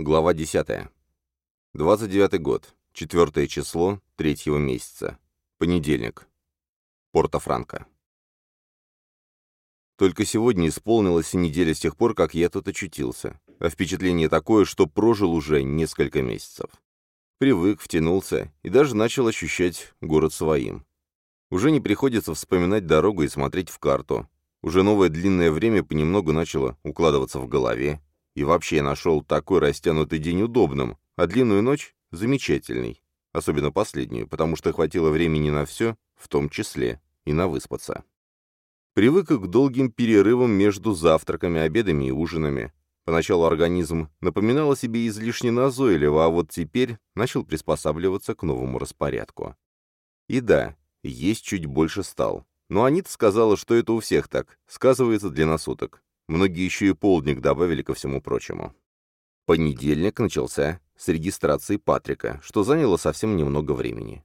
Глава 10. 29 год. Четвертое число третьего месяца. Понедельник. Порто-Франко. Только сегодня исполнилась неделя с тех пор, как я тут очутился. А впечатление такое, что прожил уже несколько месяцев. Привык, втянулся и даже начал ощущать город своим. Уже не приходится вспоминать дорогу и смотреть в карту. Уже новое длинное время понемногу начало укладываться в голове. И вообще нашел такой растянутый день удобным, а длинную ночь — замечательной. Особенно последнюю, потому что хватило времени на все, в том числе и на выспаться. Привык к долгим перерывам между завтраками, обедами и ужинами. Поначалу организм напоминал о себе излишне назойливо, а вот теперь начал приспосабливаться к новому распорядку. И да, есть чуть больше стал. Но Анита сказала, что это у всех так, сказывается длинносуток. Многие еще и полдник добавили ко всему прочему. Понедельник начался с регистрации Патрика, что заняло совсем немного времени.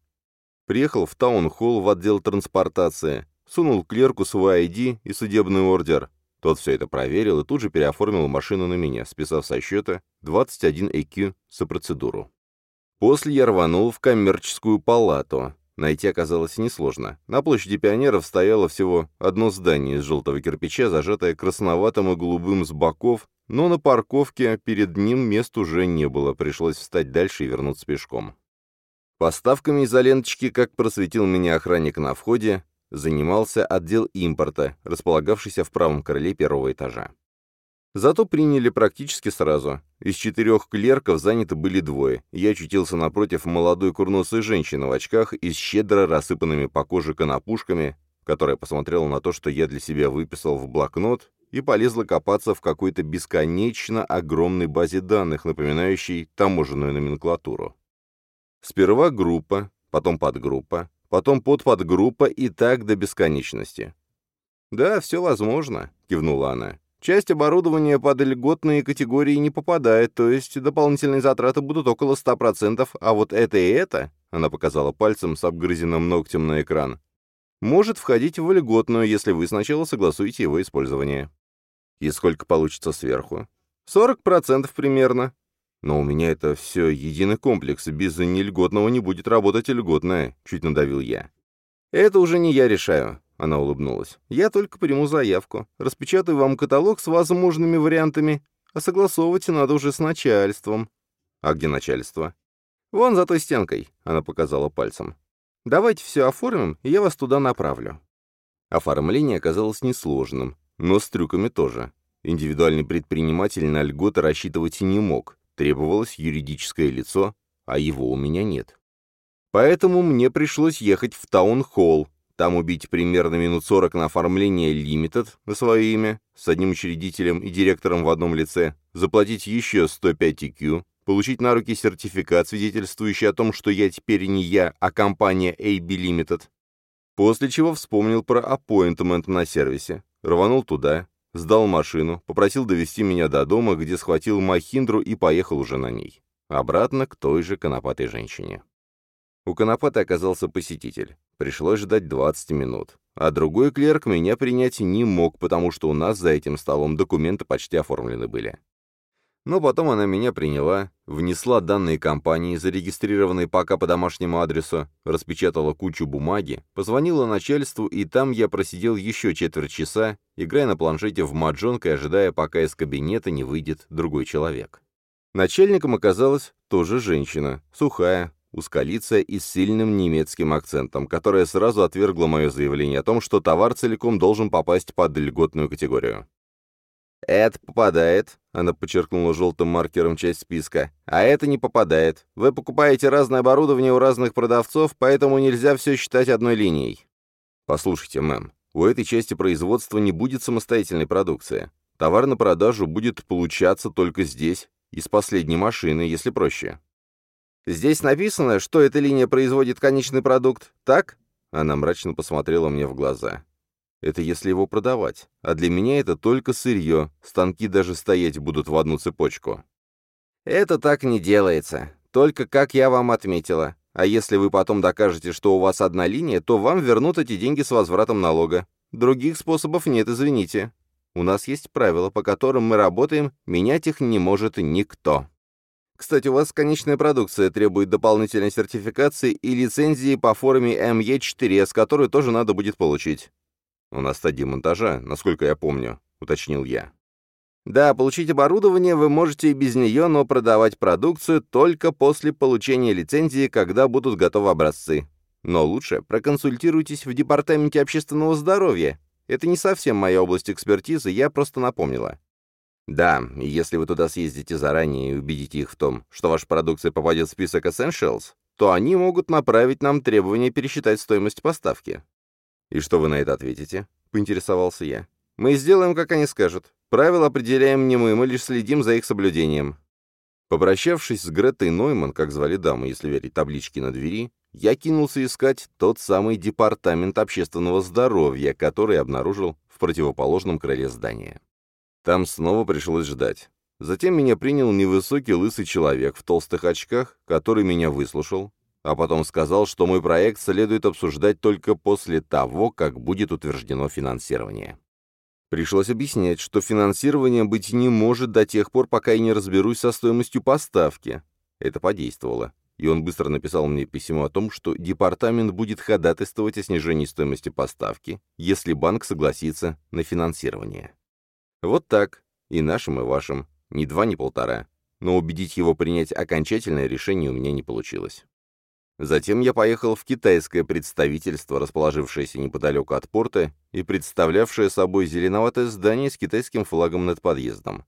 Приехал в таун-холл в отдел транспортации, сунул клерку свой ID и судебный ордер. Тот все это проверил и тут же переоформил машину на меня, списав со счета 21 EQ за процедуру. После я рванул в коммерческую палату. Найти оказалось несложно. На площади пионеров стояло всего одно здание из желтого кирпича, зажатое красноватым и голубым с боков, но на парковке перед ним мест уже не было, пришлось встать дальше и вернуться пешком. Поставками изоленточки, как просветил меня охранник на входе, занимался отдел импорта, располагавшийся в правом крыле первого этажа. Зато приняли практически сразу. Из четырех клерков заняты были двое. Я очутился напротив молодой курносой женщины в очках и с щедро рассыпанными по коже конопушками, которая посмотрела на то, что я для себя выписал в блокнот, и полезла копаться в какой-то бесконечно огромной базе данных, напоминающей таможенную номенклатуру. Сперва группа, потом подгруппа, потом подподгруппа и так до бесконечности. «Да, все возможно», — кивнула она. Часть оборудования под льготные категории не попадает, то есть дополнительные затраты будут около 100%, а вот это и это, она показала пальцем с обгрызенным ногтем на экран, может входить в льготную, если вы сначала согласуете его использование. И сколько получится сверху? 40% примерно. Но у меня это все единый комплекс, без нельготного не будет работать льготное, чуть надавил я. Это уже не я решаю. Она улыбнулась. «Я только приму заявку. Распечатаю вам каталог с возможными вариантами, а согласовывать надо уже с начальством». «А где начальство?» «Вон за той стенкой», — она показала пальцем. «Давайте все оформим, и я вас туда направлю». Оформление оказалось несложным, но с трюками тоже. Индивидуальный предприниматель на льготы рассчитывать и не мог. Требовалось юридическое лицо, а его у меня нет. Поэтому мне пришлось ехать в таун-холл, там убить примерно минут 40 на оформление Limited на свое имя, с одним учредителем и директором в одном лице, заплатить еще 105 EQ, получить на руки сертификат, свидетельствующий о том, что я теперь не я, а компания AB Limited. После чего вспомнил про аппоинтмент на сервисе, рванул туда, сдал машину, попросил довести меня до дома, где схватил Махиндру и поехал уже на ней. Обратно к той же конопатой женщине. У конопаты оказался посетитель. Пришлось ждать 20 минут. А другой клерк меня принять не мог, потому что у нас за этим столом документы почти оформлены были. Но потом она меня приняла, внесла данные компании, зарегистрированные пока по домашнему адресу, распечатала кучу бумаги, позвонила начальству, и там я просидел еще четверть часа, играя на планшете в маджонг и ожидая, пока из кабинета не выйдет другой человек. Начальником оказалась тоже женщина, сухая, узколицая и с сильным немецким акцентом, которая сразу отвергла мое заявление о том, что товар целиком должен попасть под льготную категорию. «Это попадает», — она подчеркнула желтым маркером часть списка, «а это не попадает. Вы покупаете разное оборудование у разных продавцов, поэтому нельзя все считать одной линией». «Послушайте, мэм, у этой части производства не будет самостоятельной продукции. Товар на продажу будет получаться только здесь, из последней машины, если проще. Здесь написано, что эта линия производит конечный продукт, так?» Она мрачно посмотрела мне в глаза. «Это если его продавать. А для меня это только сырье. Станки даже стоять будут в одну цепочку». «Это так не делается. Только как я вам отметила. А если вы потом докажете, что у вас одна линия, то вам вернут эти деньги с возвратом налога. Других способов нет, извините. У нас есть правила, по которым мы работаем, менять их не может никто». Кстати, у вас конечная продукция требует дополнительной сертификации и лицензии по форме МЕ4, с которой тоже надо будет получить. У нас стадия монтажа, насколько я помню, уточнил я. Да, получить оборудование вы можете и без нее, но продавать продукцию только после получения лицензии, когда будут готовы образцы. Но лучше проконсультируйтесь в Департаменте общественного здоровья. Это не совсем моя область экспертизы, я просто напомнила. Да, и если вы туда съездите заранее и убедите их в том, что ваша продукция попадет в список Essentials, то они могут направить нам требование пересчитать стоимость поставки. И что вы на это ответите? Поинтересовался я. Мы сделаем, как они скажут. Правила определяем не мы, мы лишь следим за их соблюдением. Попрощавшись с Гретой Нойман, как звали даму, если верить табличке на двери, я кинулся искать тот самый департамент общественного здоровья, который обнаружил в противоположном крыле здания. Там снова пришлось ждать. Затем меня принял невысокий лысый человек в толстых очках, который меня выслушал, а потом сказал, что мой проект следует обсуждать только после того, как будет утверждено финансирование. Пришлось объяснять, что финансирование быть не может до тех пор, пока я не разберусь со стоимостью поставки. Это подействовало, и он быстро написал мне письмо о том, что департамент будет ходатайствовать о снижении стоимости поставки, если банк согласится на финансирование. Вот так. И нашим, и вашим. Ни два, ни полтора. Но убедить его принять окончательное решение у меня не получилось. Затем я поехал в китайское представительство, расположившееся неподалеку от порта и представлявшее собой зеленоватое здание с китайским флагом над подъездом.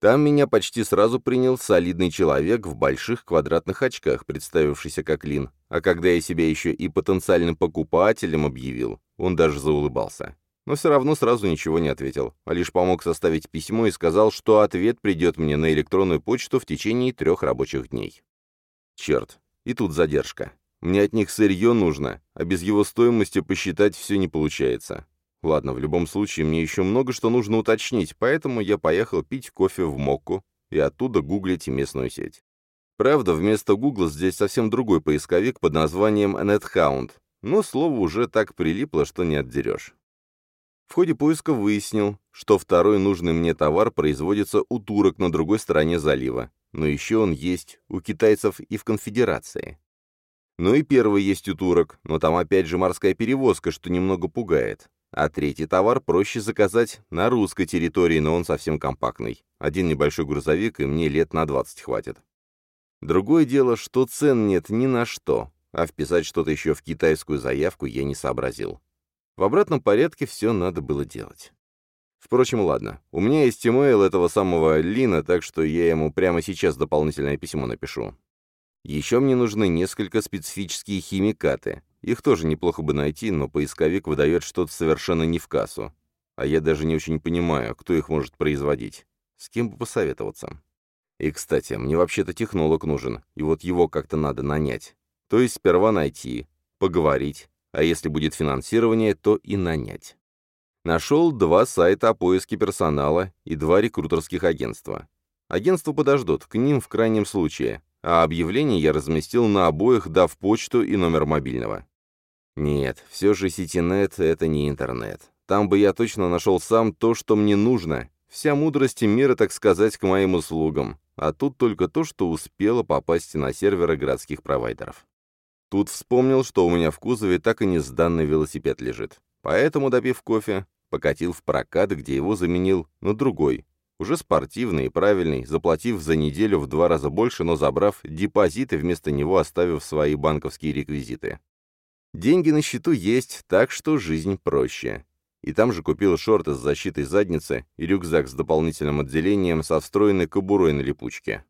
Там меня почти сразу принял солидный человек в больших квадратных очках, представившийся как Лин, а когда я себя еще и потенциальным покупателем объявил, он даже заулыбался но все равно сразу ничего не ответил, а лишь помог составить письмо и сказал, что ответ придет мне на электронную почту в течение трех рабочих дней. Черт, и тут задержка. Мне от них сырье нужно, а без его стоимости посчитать все не получается. Ладно, в любом случае, мне еще много что нужно уточнить, поэтому я поехал пить кофе в Мокку и оттуда гуглить местную сеть. Правда, вместо Гугла здесь совсем другой поисковик под названием NetHound, но слово уже так прилипло, что не отдерешь. В ходе поиска выяснил, что второй нужный мне товар производится у турок на другой стороне залива, но еще он есть у китайцев и в конфедерации. Ну и первый есть у турок, но там опять же морская перевозка, что немного пугает. А третий товар проще заказать на русской территории, но он совсем компактный. Один небольшой грузовик, и мне лет на 20 хватит. Другое дело, что цен нет ни на что, а вписать что-то еще в китайскую заявку я не сообразил. В обратном порядке все надо было делать. Впрочем, ладно. У меня есть имейл этого самого Лина, так что я ему прямо сейчас дополнительное письмо напишу. Еще мне нужны несколько специфические химикаты. Их тоже неплохо бы найти, но поисковик выдает что-то совершенно не в кассу. А я даже не очень понимаю, кто их может производить. С кем бы посоветоваться. И, кстати, мне вообще-то технолог нужен, и вот его как-то надо нанять. То есть сперва найти, поговорить, а если будет финансирование, то и нанять. Нашел два сайта о поиске персонала и два рекрутерских агентства. Агентства подождут, к ним в крайнем случае, а объявление я разместил на обоих, дав почту и номер мобильного. Нет, все же сетинет — это не интернет. Там бы я точно нашел сам то, что мне нужно. Вся мудрость мира, так сказать, к моим услугам. А тут только то, что успело попасть на серверы городских провайдеров. Тут вспомнил, что у меня в кузове так и не сданный велосипед лежит. Поэтому, допив кофе, покатил в прокат, где его заменил на другой, уже спортивный и правильный, заплатив за неделю в два раза больше, но забрав депозиты, вместо него оставив свои банковские реквизиты. Деньги на счету есть, так что жизнь проще. И там же купил шорты с защитой задницы и рюкзак с дополнительным отделением со встроенной кобурой на липучке.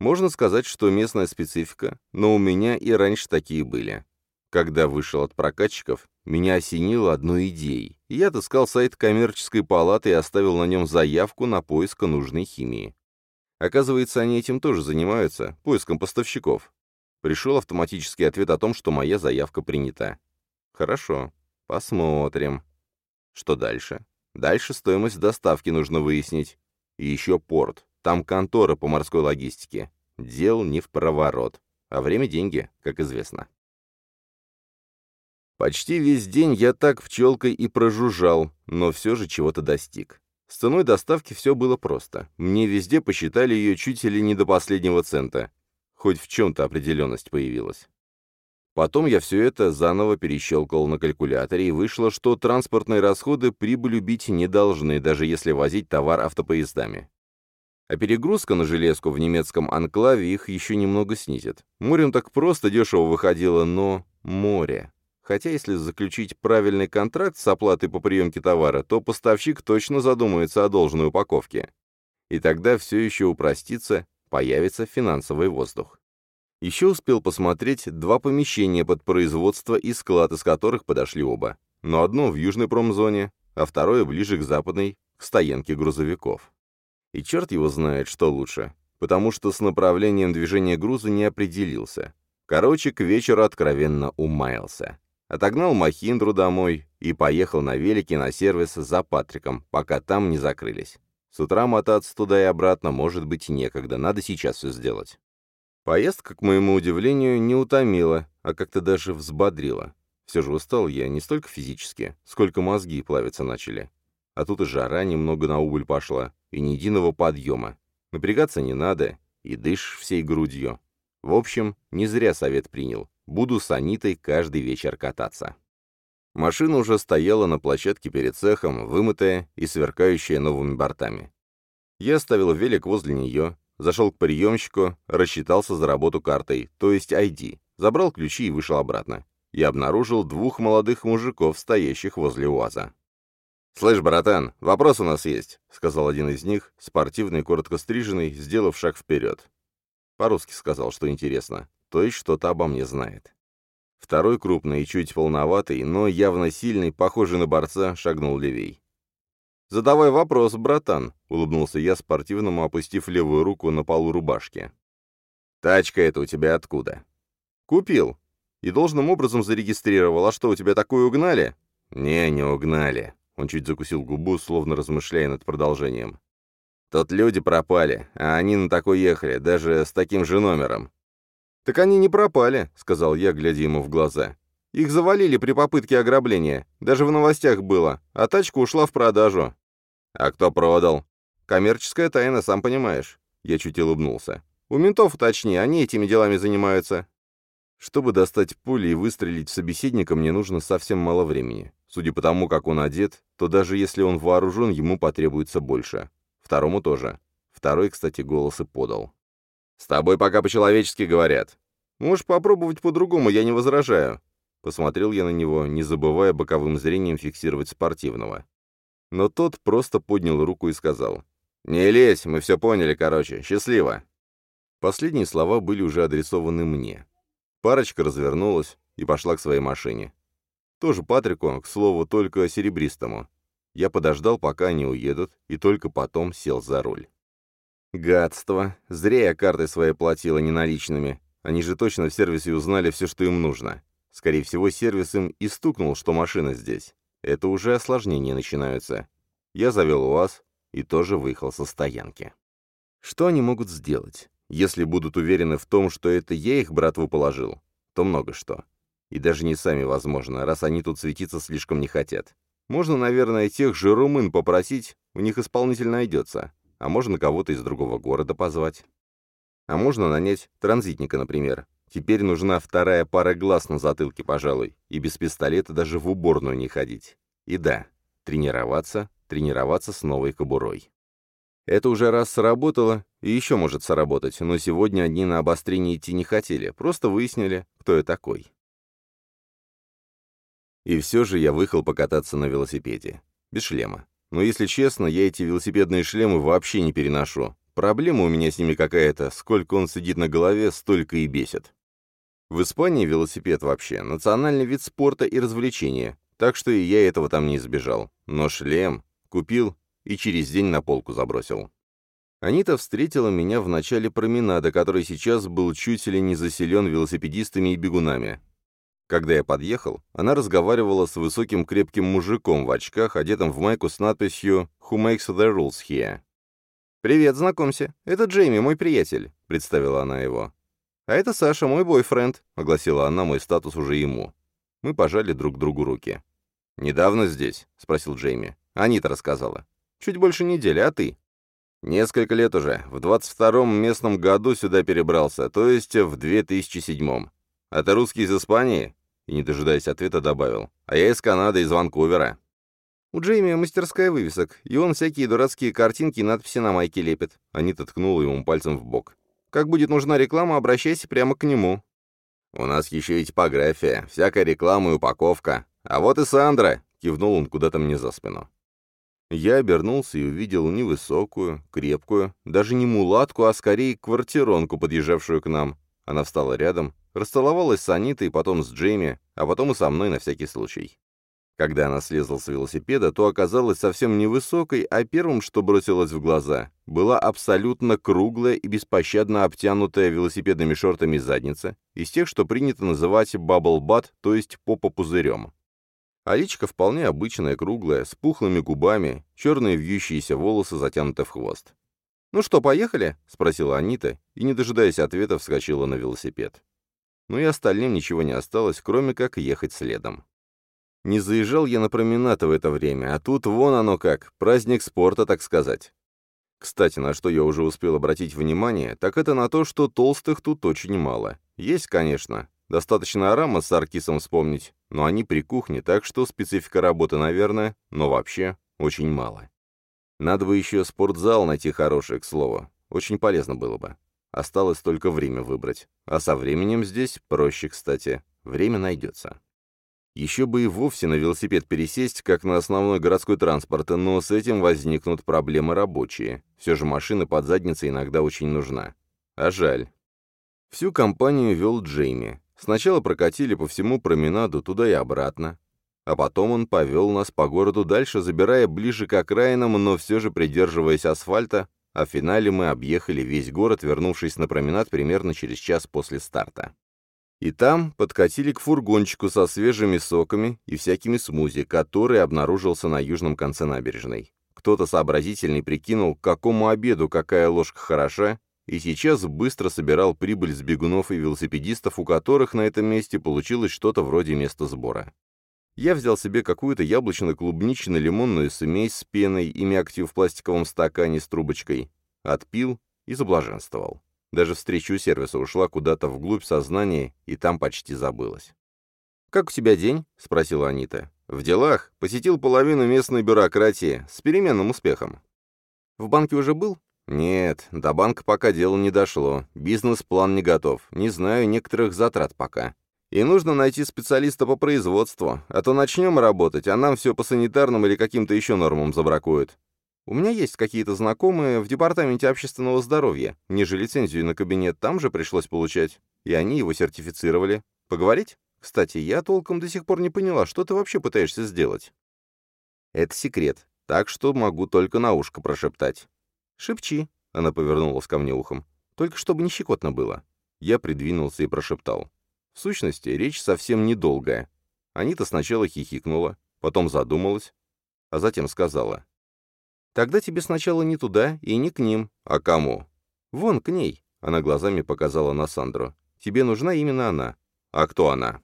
Можно сказать, что местная специфика, но у меня и раньше такие были. Когда вышел от прокатчиков, меня осенило одной идеей. Я отыскал сайт коммерческой палаты и оставил на нем заявку на поиск нужной химии. Оказывается, они этим тоже занимаются, поиском поставщиков. Пришел автоматический ответ о том, что моя заявка принята. Хорошо, посмотрим. Что дальше? Дальше стоимость доставки нужно выяснить. И еще порт. Там контора по морской логистике. Дел не в проворот. А время – деньги, как известно. Почти весь день я так пчелкой и прожужжал, но все же чего-то достиг. С ценой доставки все было просто. Мне везде посчитали ее чуть ли не до последнего цента. Хоть в чем-то определенность появилась. Потом я все это заново перещелкал на калькуляторе, и вышло, что транспортные расходы прибыль убить не должны, даже если возить товар автопоездами. А перегрузка на железку в немецком анклаве их еще немного снизит. Морем так просто дешево выходило, но море. Хотя если заключить правильный контракт с оплатой по приемке товара, то поставщик точно задумается о должной упаковке. И тогда все еще упростится, появится финансовый воздух. Еще успел посмотреть два помещения под производство и склад, из которых подошли оба. Но одно в южной промзоне, а второе ближе к западной, к стоянке грузовиков. И черт его знает, что лучше, потому что с направлением движения груза не определился. Короче, к вечеру откровенно умаялся. Отогнал Махиндру домой и поехал на велике на сервис за Патриком, пока там не закрылись. С утра мотаться туда и обратно может быть некогда, надо сейчас все сделать. Поездка, к моему удивлению, не утомила, а как-то даже взбодрила. Все же устал я не столько физически, сколько мозги плавиться начали. А тут и жара немного на убыль пошла, и ни единого подъема. Напрягаться не надо, и дышь всей грудью. В общем, не зря совет принял. Буду с Анитой каждый вечер кататься. Машина уже стояла на площадке перед цехом, вымытая и сверкающая новыми бортами. Я оставил велик возле нее, зашел к приемщику, рассчитался за работу картой, то есть ID, забрал ключи и вышел обратно. Я обнаружил двух молодых мужиков, стоящих возле УАЗа. «Слышь, братан, вопрос у нас есть», — сказал один из них, спортивный, коротко стриженный, сделав шаг вперед. По-русски сказал, что интересно то есть что-то обо мне знает. Второй крупный и чуть полноватый, но явно сильный, похожий на борца, шагнул левей. «Задавай вопрос, братан», — улыбнулся я спортивному, опустив левую руку на полу рубашки. «Тачка эта у тебя откуда?» «Купил. И должным образом зарегистрировал. А что, у тебя такую угнали?» «Не, не угнали». Он чуть закусил губу, словно размышляя над продолжением. «Тут люди пропали, а они на такой ехали, даже с таким же номером. «Так они не пропали», — сказал я, глядя ему в глаза. «Их завалили при попытке ограбления. Даже в новостях было. А тачка ушла в продажу». «А кто продал?» «Коммерческая тайна, сам понимаешь». Я чуть улыбнулся. «У ментов уточни, они этими делами занимаются». Чтобы достать пули и выстрелить в собеседника, мне нужно совсем мало времени. Судя по тому, как он одет, то даже если он вооружен, ему потребуется больше. Второму тоже. Второй, кстати, голос и подал. «С тобой пока по-человечески говорят. Можешь попробовать по-другому, я не возражаю». Посмотрел я на него, не забывая боковым зрением фиксировать спортивного. Но тот просто поднял руку и сказал. «Не лезь, мы все поняли, короче. Счастливо». Последние слова были уже адресованы мне. Парочка развернулась и пошла к своей машине. Тоже Патрику, к слову, только серебристому. Я подождал, пока они уедут, и только потом сел за руль. Гадство. Зря я картой своей платила не наличными. Они же точно в сервисе узнали все, что им нужно. Скорее всего, сервис им и стукнул, что машина здесь. Это уже осложнения начинаются. Я завел УАЗ и тоже выехал со стоянки. Что они могут сделать? Если будут уверены в том, что это я их братву положил, то много что. И даже не сами, возможно, раз они тут светиться слишком не хотят. Можно, наверное, тех же румын попросить, у них исполнитель найдется а можно кого-то из другого города позвать. А можно нанять транзитника, например. Теперь нужна вторая пара глаз на затылке, пожалуй, и без пистолета даже в уборную не ходить. И да, тренироваться, тренироваться с новой кобурой. Это уже раз сработало, и еще может сработать, но сегодня они на обострение идти не хотели, просто выяснили, кто я такой. И все же я выехал покататься на велосипеде. Без шлема. Но если честно, я эти велосипедные шлемы вообще не переношу. Проблема у меня с ними какая-то, сколько он сидит на голове, столько и бесит. В Испании велосипед вообще национальный вид спорта и развлечения, так что и я этого там не избежал. Но шлем купил и через день на полку забросил. Анита встретила меня в начале променада, который сейчас был чуть ли не заселен велосипедистами и бегунами. Когда я подъехал, она разговаривала с высоким крепким мужиком в очках, одетым в майку с надписью «Who makes the rules here?». «Привет, знакомься. Это Джейми, мой приятель», — представила она его. «А это Саша, мой бойфренд», — огласила она мой статус уже ему. Мы пожали друг другу руки. «Недавно здесь?» — спросил Джейми. Анита рассказала. Чуть больше недели, а ты?» «Несколько лет уже. В 22-м местном году сюда перебрался, то есть в 2007-м. А ты русский из Испании?» И, не дожидаясь ответа, добавил. «А я из Канады, из Ванкувера». «У Джейми мастерская вывесок, и он всякие дурацкие картинки и надписи на майке лепит». Анита ткнула ему пальцем в бок. «Как будет нужна реклама, обращайся прямо к нему». «У нас еще и типография, всякая реклама и упаковка. А вот и Сандра!» — кивнул он куда-то мне за спину. Я обернулся и увидел невысокую, крепкую, даже не мулатку, а скорее квартиронку, подъезжавшую к нам. Она встала рядом, расцеловалась с Анитой, потом с Джейми, а потом и со мной на всякий случай. Когда она слезла с велосипеда, то оказалась совсем невысокой, а первым, что бросилось в глаза, была абсолютно круглая и беспощадно обтянутая велосипедными шортами задница, из тех, что принято называть бабл-бат, то есть попа-пузырем. А личка вполне обычная, круглая, с пухлыми губами, черные вьющиеся волосы затянуты в хвост. «Ну что, поехали?» — спросила Анита, и, не дожидаясь ответа, вскочила на велосипед. Ну и остальным ничего не осталось, кроме как ехать следом. Не заезжал я на променад в это время, а тут вон оно как, праздник спорта, так сказать. Кстати, на что я уже успел обратить внимание, так это на то, что толстых тут очень мало. Есть, конечно. Достаточно Арама с Аркисом вспомнить, но они при кухне, так что специфика работы, наверное, но вообще очень мало. Надо бы еще спортзал найти хороший, к слову. Очень полезно было бы. Осталось только время выбрать. А со временем здесь проще, кстати. Время найдется. Еще бы и вовсе на велосипед пересесть, как на основной городской транспорт, но с этим возникнут проблемы рабочие. Все же машина под задницей иногда очень нужна. А жаль. Всю компанию вел Джейми. Сначала прокатили по всему променаду туда и обратно. А потом он повел нас по городу дальше, забирая ближе к окраинам, но все же придерживаясь асфальта, а в финале мы объехали весь город, вернувшись на променад примерно через час после старта. И там подкатили к фургончику со свежими соками и всякими смузи, который обнаружился на южном конце набережной. Кто-то сообразительный прикинул, к какому обеду какая ложка хороша, и сейчас быстро собирал прибыль с бегунов и велосипедистов, у которых на этом месте получилось что-то вроде места сбора. Я взял себе какую-то яблочно-клубнично-лимонную смесь с пеной и мякотью в пластиковом стакане с трубочкой, отпил и заблаженствовал. Даже встреча у сервиса ушла куда-то вглубь сознания, и там почти забылась. «Как у тебя день?» — спросила Анита. «В делах. Посетил половину местной бюрократии. С переменным успехом». «В банке уже был?» «Нет, до банка пока дело не дошло. Бизнес-план не готов. Не знаю некоторых затрат пока. И нужно найти специалиста по производству, а то начнем работать, а нам все по санитарным или каким-то еще нормам забракуют. У меня есть какие-то знакомые в департаменте общественного здоровья. Мне же лицензию на кабинет там же пришлось получать. И они его сертифицировали. Поговорить? Кстати, я толком до сих пор не поняла, что ты вообще пытаешься сделать. Это секрет, так что могу только на ушко прошептать. «Шепчи», — она повернулась ко мне ухом. «Только чтобы не щекотно было». Я придвинулся и прошептал. В сущности, речь совсем недолгая. Анита сначала хихикнула, потом задумалась, а затем сказала. «Тогда тебе сначала не туда и не к ним, а кому?» «Вон, к ней», — она глазами показала на Сандру. «Тебе нужна именно она». «А кто она?»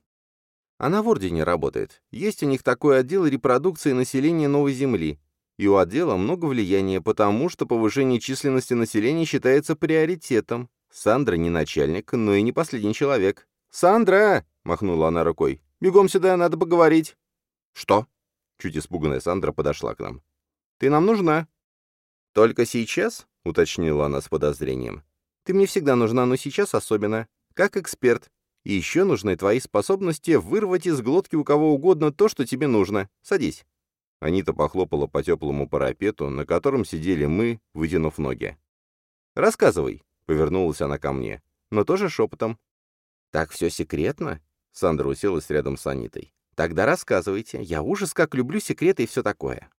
«Она в Ордене работает. Есть у них такой отдел репродукции населения Новой Земли. И у отдела много влияния, потому что повышение численности населения считается приоритетом. Сандра не начальник, но и не последний человек. «Сандра!» — махнула она рукой. «Бегом сюда, надо поговорить». «Что?» — чуть испуганная Сандра подошла к нам. «Ты нам нужна». «Только сейчас?» — уточнила она с подозрением. «Ты мне всегда нужна, но сейчас особенно. Как эксперт. И еще нужны твои способности вырвать из глотки у кого угодно то, что тебе нужно. Садись». Анита похлопала по теплому парапету, на котором сидели мы, вытянув ноги. «Рассказывай», — повернулась она ко мне, но тоже шепотом, «Так все секретно?» Сандра уселась рядом с Анитой. «Тогда рассказывайте. Я ужас как люблю секреты и все такое».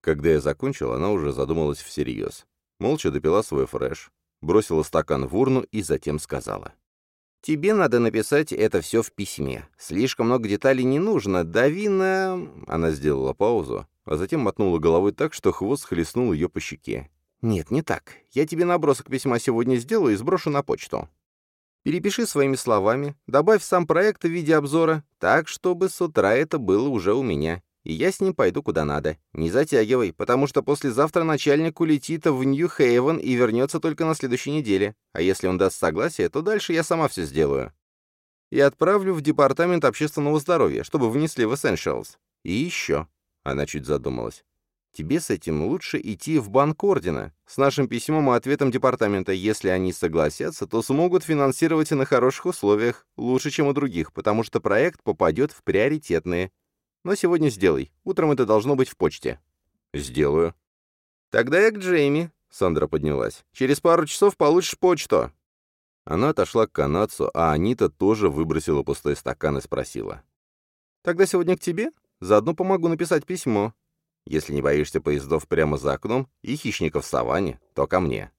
Когда я закончил, она уже задумалась всерьез. Молча допила свой фреш, бросила стакан в урну и затем сказала. «Тебе надо написать это все в письме. Слишком много деталей не нужно. Дави на...» Она сделала паузу, а затем мотнула головой так, что хвост хлестнул ее по щеке. «Нет, не так. Я тебе набросок письма сегодня сделаю и сброшу на почту. Перепиши своими словами, добавь сам проект в виде обзора, так, чтобы с утра это было уже у меня. и я с ним пойду куда надо. Не затягивай, потому что послезавтра начальник улетит в Нью-Хейвен и вернется только на следующей неделе. А если он даст согласие, то дальше я сама все сделаю. И отправлю в Департамент общественного здоровья, чтобы внесли в Essentials. И еще. Она чуть задумалась. Тебе с этим лучше идти в банк ордена. С нашим письмом и ответом департамента, если они согласятся, то смогут финансировать и на хороших условиях, лучше, чем у других, потому что проект попадет в приоритетные. Но сегодня сделай. Утром это должно быть в почте. Сделаю. Тогда я к Джейми. Сандра поднялась. Через пару часов получишь почту. Она отошла к канадцу, а Анита тоже выбросила пустой стакан и спросила. «Тогда сегодня к тебе? Заодно помогу написать письмо. Если не боишься поездов прямо за окном и хищников в саванне, то ко мне.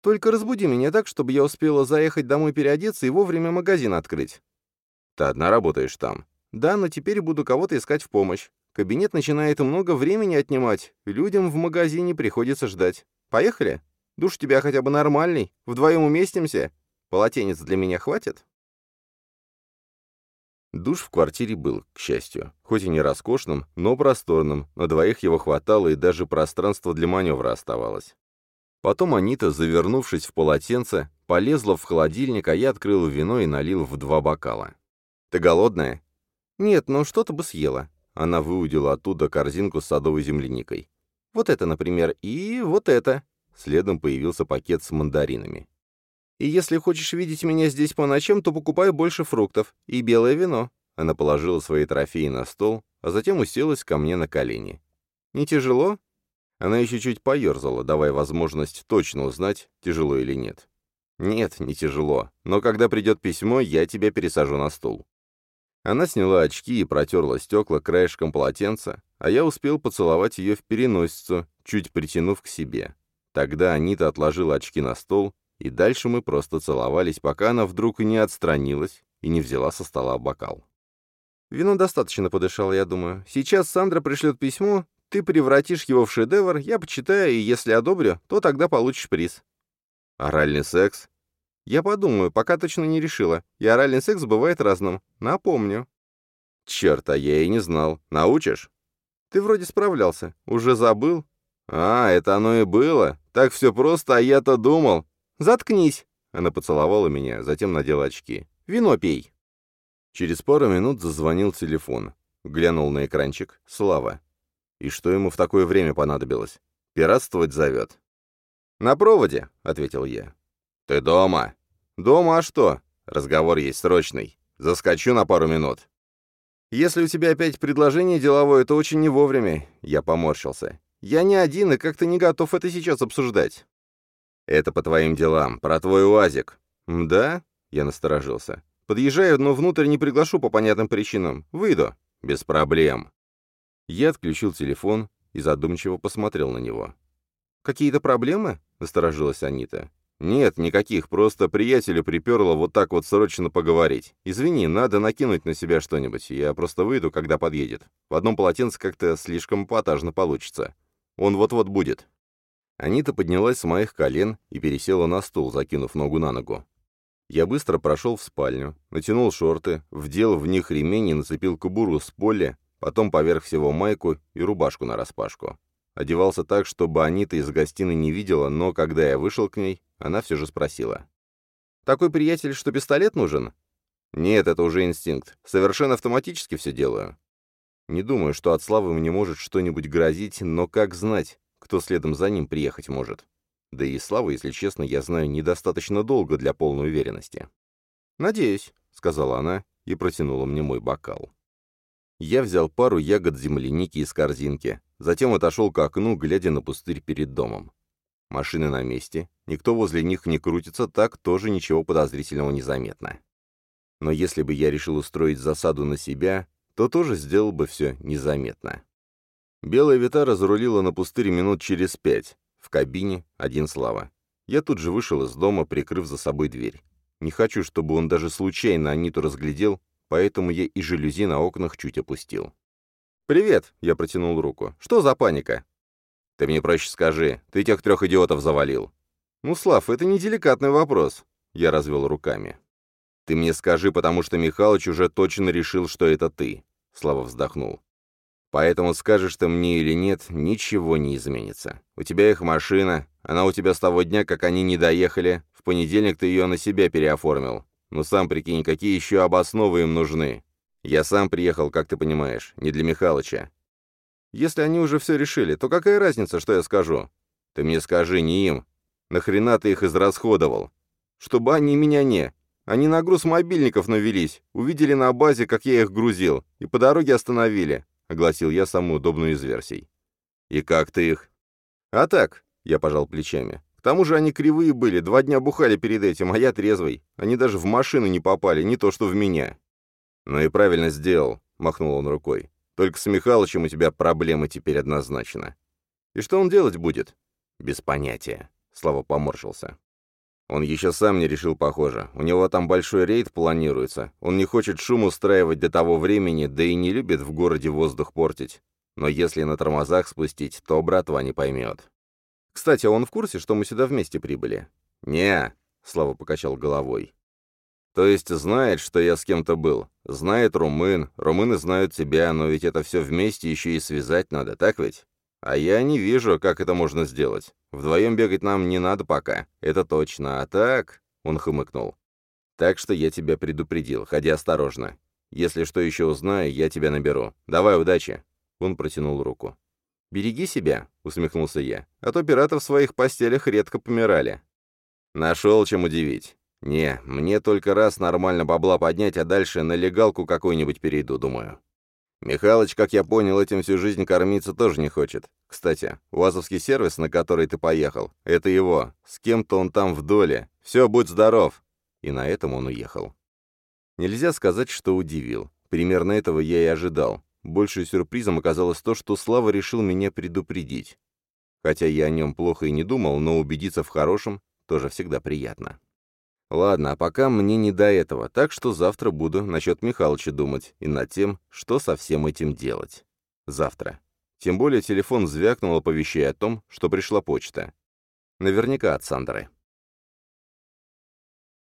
Только разбуди меня так, чтобы я успела заехать домой переодеться и вовремя магазин открыть. Ты одна работаешь там? Да, но теперь буду кого-то искать в помощь. Кабинет начинает много времени отнимать, людям в магазине приходится ждать. Поехали? Душ у тебя хотя бы нормальный, вдвоем уместимся. Полотенец для меня хватит?» Душ в квартире был, к счастью. Хоть и не роскошным, но просторным, на двоих его хватало и даже пространство для маневра оставалось. Потом Анита, завернувшись в полотенце, полезла в холодильник, а я открыл вино и налил в два бокала. «Ты голодная?» «Нет, но что-то бы съела». Она выудила оттуда корзинку с садовой земляникой. «Вот это, например, и вот это». Следом появился пакет с мандаринами. И если хочешь видеть меня здесь по ночам, то покупай больше фруктов и белое вино». Она положила свои трофеи на стол, а затем уселась ко мне на колени. «Не тяжело?» Она еще чуть поерзала, давая возможность точно узнать, тяжело или нет. «Нет, не тяжело, но когда придет письмо, я тебя пересажу на стул». Она сняла очки и протерла стекла краешком полотенца, а я успел поцеловать ее в переносицу, чуть притянув к себе. Тогда Анита отложила очки на стол и дальше мы просто целовались, пока она вдруг не отстранилась и не взяла со стола бокал. «Вино достаточно подышало, я думаю. Сейчас Сандра пришлет письмо, ты превратишь его в шедевр, я почитаю, и если одобрю, то тогда получишь приз». «Оральный секс?» «Я подумаю, пока точно не решила. И оральный секс бывает разным. Напомню». «Черт, а я и не знал. Научишь?» «Ты вроде справлялся. Уже забыл?» «А, это оно и было. Так все просто, а я-то думал. «Заткнись!» Она поцеловала меня, затем надела очки. «Вино пей!» Через пару минут зазвонил телефон. Глянул на экранчик. Слава. И что ему в такое время понадобилось? Пиратствовать зовет. «На проводе», — ответил я. «Ты дома?» «Дома, а что?» «Разговор есть срочный. Заскочу на пару минут». «Если у тебя опять предложение деловое, то очень не вовремя», — я поморщился. «Я не один и как-то не готов это сейчас обсуждать». «Это по твоим делам, про твой УАЗик». «Да?» — я насторожился. «Подъезжаю, но внутрь не приглашу по понятным причинам. Выйду». «Без проблем». Я отключил телефон и задумчиво посмотрел на него. «Какие-то проблемы?» — насторожилась Анита. «Нет, никаких, просто приятелю приперло вот так вот срочно поговорить. Извини, надо накинуть на себя что-нибудь, я просто выйду, когда подъедет. В одном полотенце как-то слишком эпатажно получится. Он вот-вот будет». Анита поднялась с моих колен и пересела на стул, закинув ногу на ногу. Я быстро прошел в спальню, натянул шорты, вдел в них ремень и нацепил кобуру с поля, потом поверх всего майку и рубашку нараспашку. Одевался так, чтобы Анита из гостиной не видела, но когда я вышел к ней, она все же спросила. «Такой приятель, что пистолет нужен?» «Нет, это уже инстинкт. Совершенно автоматически все делаю». Не думаю, что от Славы мне может что-нибудь грозить, но как знать, кто следом за ним приехать может. Да и Славу, если честно, я знаю недостаточно долго для полной уверенности. «Надеюсь», — сказала она и протянула мне мой бокал. Я взял пару ягод земляники из корзинки, затем отошел к окну, глядя на пустырь перед домом. Машины на месте, никто возле них не крутится, так тоже ничего подозрительного не заметно. Но если бы я решил устроить засаду на себя, то тоже сделал бы все незаметно. Белая Вита разрулила на пустырь минут через пять. В кабине один Слава. Я тут же вышел из дома, прикрыв за собой дверь. Не хочу, чтобы он даже случайно Аниту разглядел, поэтому я и жалюзи на окнах чуть опустил. «Привет!» — я протянул руку. «Что за паника?» «Ты мне проще скажи. Ты тех трех идиотов завалил». «Ну, Слав, это не деликатный вопрос». Я развел руками. «Ты мне скажи, потому что Михалыч уже точно решил, что это ты». Слава вздохнул. Поэтому скажешь ты мне или нет, ничего не изменится. У тебя их машина, она у тебя с того дня, как они не доехали. В понедельник ты ее на себя переоформил. Ну сам прикинь, какие еще обосновы им нужны. Я сам приехал, как ты понимаешь, не для Михалыча. Если они уже все решили, то какая разница, что я скажу? Ты мне скажи, не им. Нахрена ты их израсходовал? Чтобы они меня не. Они на груз мобильников навелись, увидели на базе, как я их грузил, и по дороге остановили. — огласил я самую удобную из версий. «И как ты их?» «А так», — я пожал плечами. «К тому же они кривые были, два дня бухали перед этим, а я трезвый. Они даже в машину не попали, не то что в меня». «Ну и правильно сделал», — махнул он рукой. «Только с Михалычем у тебя проблемы теперь однозначно». «И что он делать будет?» «Без понятия», — Слава поморщился. Он еще сам не решил, похоже. У него там большой рейд планируется. Он не хочет шум устраивать до того времени, да и не любит в городе воздух портить. Но если на тормозах спустить, то братва не поймет. Кстати, а он в курсе, что мы сюда вместе прибыли? не Слава покачал головой. То есть знает, что я с кем-то был. Знает румын, румыны знают тебя, но ведь это все вместе еще и связать надо, так ведь? А я не вижу, как это можно сделать. Вдвоем бегать нам не надо пока, это точно. А так...» — он хмыкнул. «Так что я тебя предупредил, ходи осторожно. Если что еще узнаю, я тебя наберу. Давай, удачи!» Он протянул руку. «Береги себя», — усмехнулся я, «а то пираты в своих постелях редко помирали». «Нашел чем удивить. Не, мне только раз нормально бабла поднять, а дальше на легалку какую-нибудь перейду, думаю». Михалыч, как я понял, этим всю жизнь кормиться тоже не хочет. Кстати, УАЗовский сервис, на который ты поехал, это его. С кем-то он там в доле. Все, будь здоров. И на этом он уехал. Нельзя сказать, что удивил. Примерно этого я и ожидал. Большим сюрпризом оказалось то, что Слава решил меня предупредить. Хотя я о нем плохо и не думал, но убедиться в хорошем тоже всегда приятно. Ладно, а пока мне не до этого, так что завтра буду насчет Михалыча думать и над тем, что со всем этим делать. Завтра. Тем более телефон звякнул, оповещая о том, что пришла почта. Наверняка от Сандры.